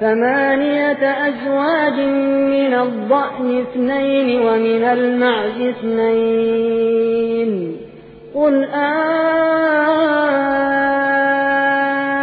ثمانية أزواج من الضأن اثنين ومن المعز اثنين. قل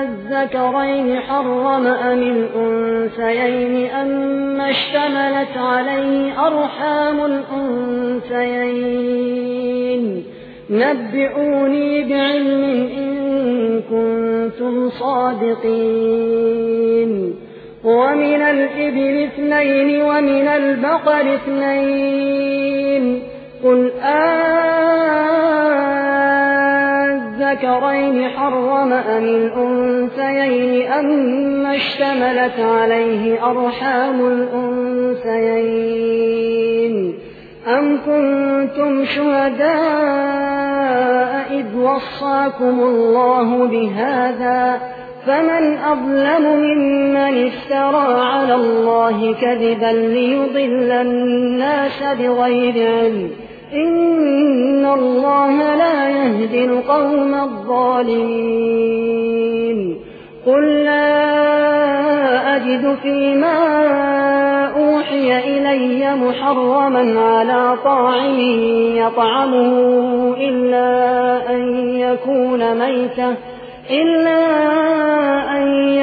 الذكرين حرم أم الأنثيين أم اشتملت عليه أرحام الأنثيين. نبئوني بعلم إن كنتم صادقين. ومن الإبل اثنين ومن البقر اثنين. قل الذكرين حرم أم الأنثيين أم اشتملت عليه أرحام الأنثيين؟ أم كنتم شهداء إذ وصاكم الله بهذا؟ فمن أظلم ممن افترى على الله كذبا ليضل الناس بغير علم إن الله لا يهدي القوم الظالمين قل لا أجد فيما أوحي إلي محرما على طاعم يطعمه إلا أن يكون ميتة إلا